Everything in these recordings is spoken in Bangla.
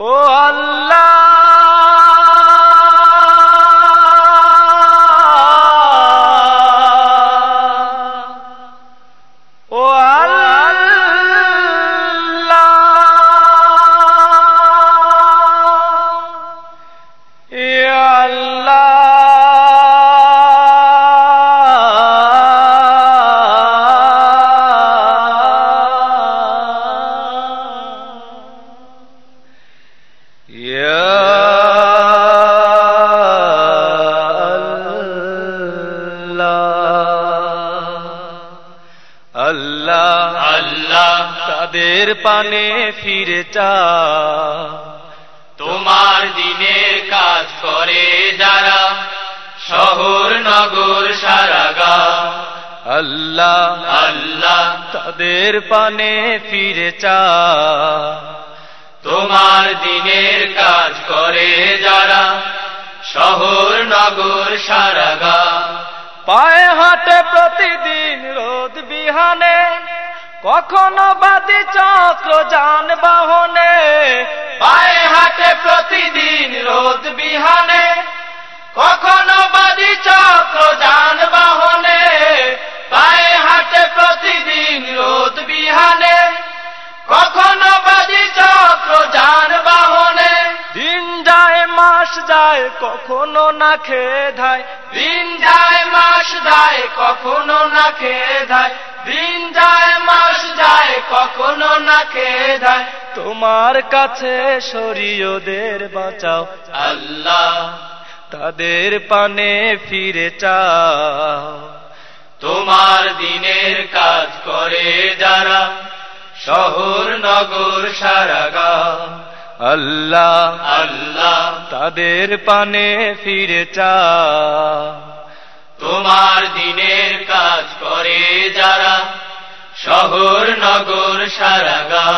ও আল্লাহ আল্লাহ আল্লাহ। তাদের পানে ফিরে চা তোমার দিনের কাজ করে যারা শহর নগর সারাগা আল্লাহ আল্লাহ। তাদের পানে ফিরে চা তোমার দিনের কাজ করে যারা শহর নগর সারাগা পায়ে হাঁটে প্রতিদিন রোদ বিহানে, কখনো বাদি চক্র যানবাহনে পায়ে হাটে প্রতিদিন রোদ বিহানে, কখনো বাদি চক্র যানবাহনে পায়ে হাটে প্রতিদিন রোদ বিহানে, কখনো বাদি চক্র যানবাহনে দিন যায়, মাস যায়, কখনো না খেয়ে ধায়। দিন যায়, মাস যায়, কখনো না খেয়ে ধায় দিন যায়, মাস যায়, কখনো না খেয়ে ধায় তোমার কাছে শরীয়দের বাঁচাও। আল্লাহ তাদের পানে ফিরে চাও। তোমার দিনের কাজ করে যারা শহর, নগর সারাগা আল্লাহ আল্লাহ। তাদের পানে ফিরে চাও তোমার দিনের কাজ করে যারা শহর নগর সারাগা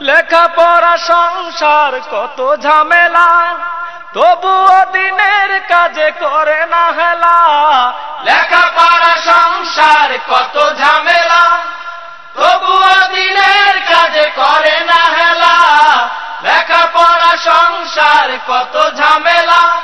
লেখাপড়া সংসার কত ঝামেলা তবুও দিনের কাজে করে না হেলা। লেখাপড়া সংসার কত ঝামেলা তবুও দিনের কাজে করে না হেলা। সংসার কত ঝামেলা?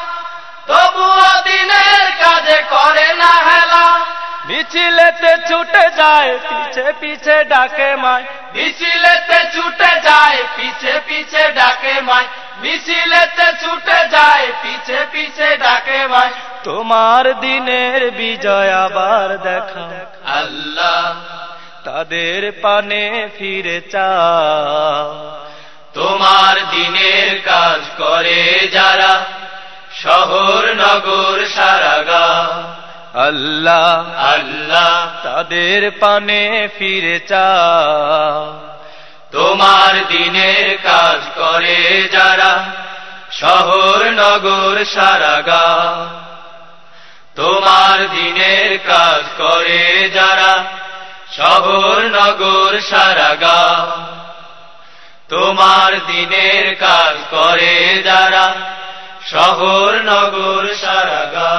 তবুও দিনের কাজে করে না হেলা। মিছিলেতে ছুটে যায় পিছে পিছে ডাকে মায়। মিছিলেতে ছুটে যায় পিছে পিছে ডাকে মায়। মিছিলেতে ছুটে যায় পিছে পিছে ডাকে মায়। তোমার দিনের বিজয় আবার দেখা। আল্লাহ। তাদের পানে ফিরে চাও। তোমার দিনের কাজ করে যারা শহর নগর সারাগা আল্লাহ আল্লাহ তাদের পানে ফিরে চাও তোমার দিনের কাজ করে যারা শহর নগর সারাগা তোমার দিনের কাজ করে যারা শহর নগর সারাগা তোমার দিনের কাজ করে যারা শহর নগর সারাগা